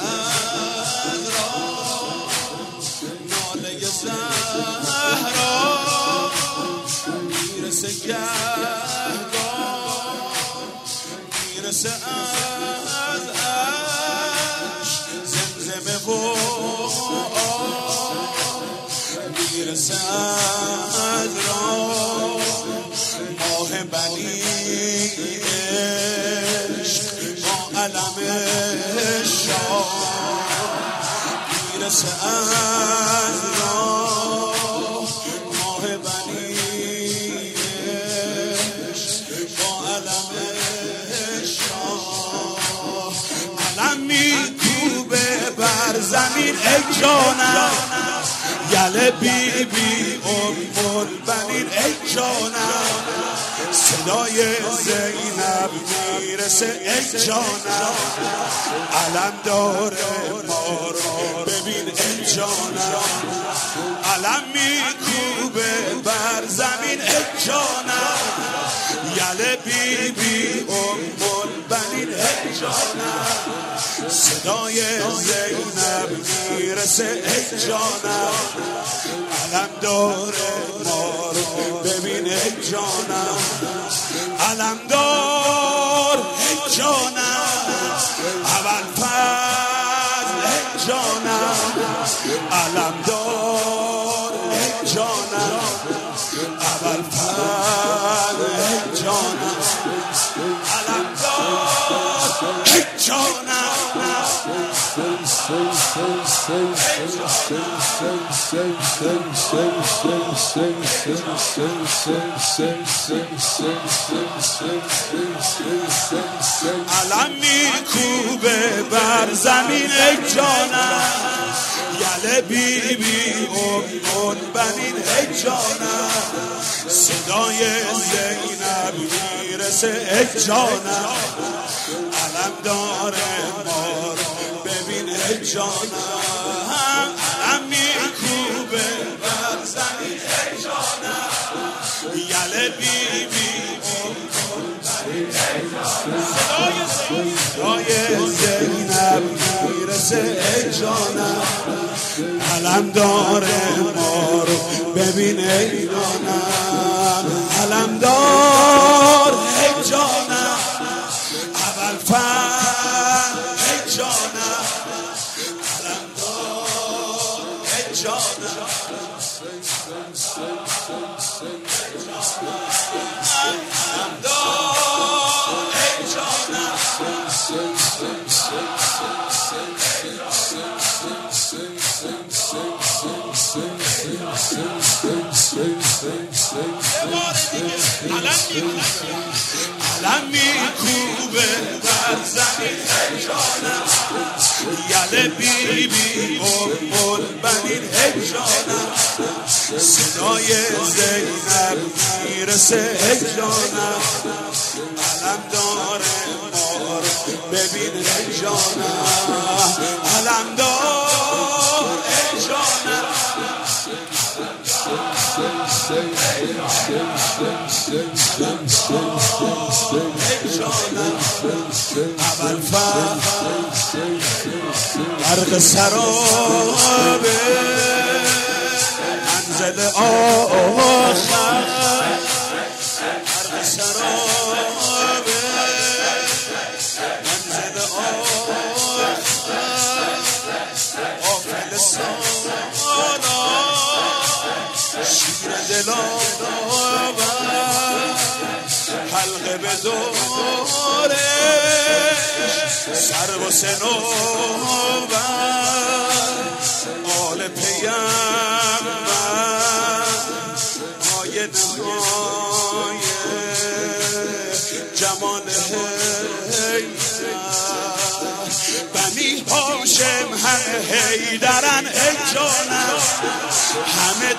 از را ناله زهرا زمین ای جانم گله بی بی ام البنین ای جانم. صدای زینب می‌رسه ای جانم علم داره ما رو. ببین ای جانم علم میکوبه بر زمین ای جانم. یله بی بی ام البنین ای جانم. صدای زینب می‌رسه ای جانم. علم داره ما رو. ببین ای جانم. علم دار ای جانم. اول فضل ای جانم. علم دار ای جانم. اول فضل ای جانم. علم دار ای علم میکوبه بر زمین جانم یله بی بی ام بنین ای جانم صدای زینب می‌رسه ای جانم علم داره ما ببین ای علم داره ما رو. ببین ای جانم علم دار. ای جانم اول فن ای جانم علم دار. ای جانم علم میکوبه بر زمین ای جانم یله بی بی ام بنین ای جانم صدای زینب می‌رسه ای جانم علم داره ما رو ببین ای اول فرق سرابه منزل آخر فرق سرابه منزل آخر آفل سالا شیر دلاور حلقه به سر و سنوبر آل پیمبر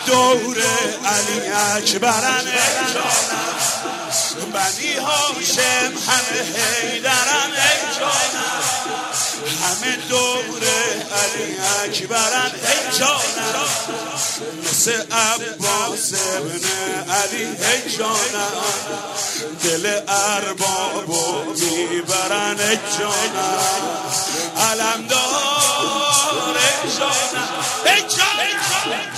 دور علی اکبرن. بنی هاشم همه حیدرن. همه دور علی اکبرن. ای جانم. مثل عباس ابن علی ای جانم. دل اربابو می‌برن ای جانم. ای جانم.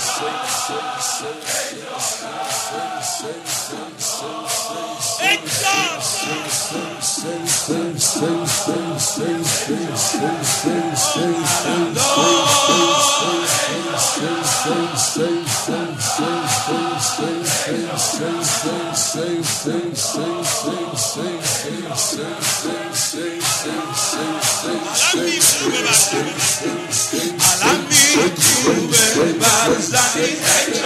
علم میکوبه بر زمین گله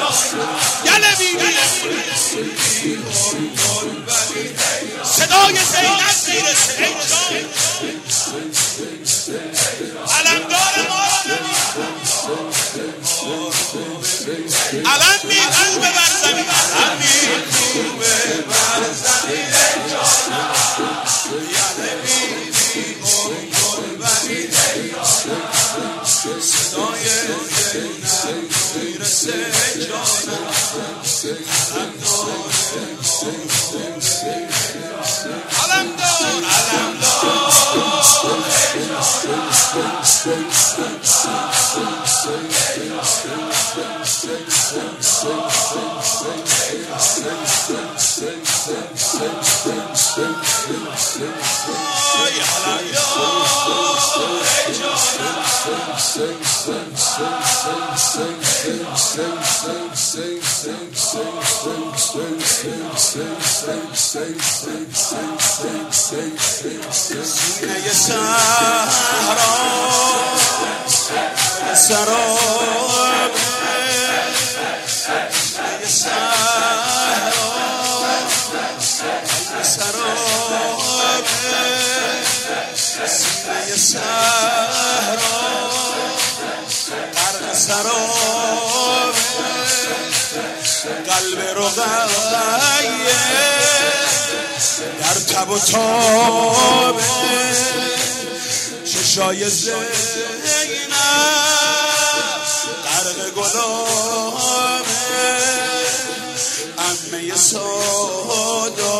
بی صدای زینب می‌رسه ای جان علمدار ما علم میکوبه بر زمین علم میکوبه بر زمین ای جان یله بی صدای زینب می‌رسه ای جانم علمدار علمدار آی علمدار ای جانم سینه صحرا سراب سینه صحرا سراب سینه غرق سراب قلب رقیه در تب و تاب چشای زینب غرق گلاب امه سادا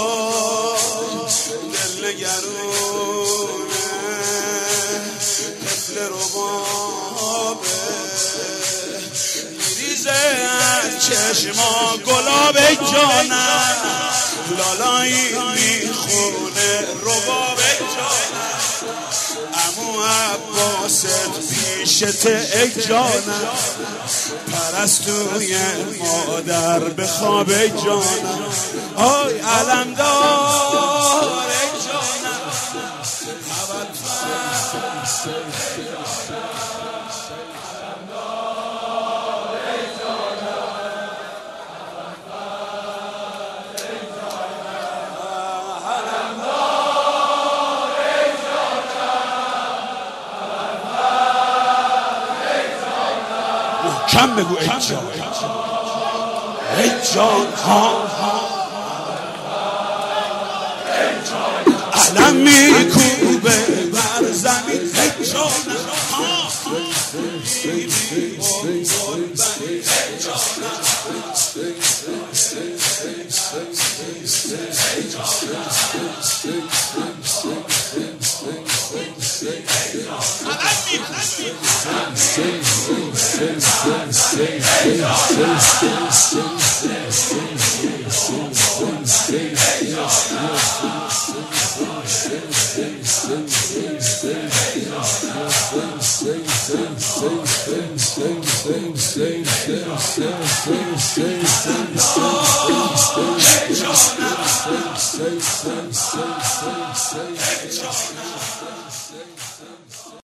دل گرونه طفل ربابه چشما گلاب جانم. لالایی می‌خونه رباب جانم. امو عباست پیشت ای جانم. پرستوی مادر به خواب جانم. آی علمدار محکم بگو ای جان ای جان ها things, things, things, things,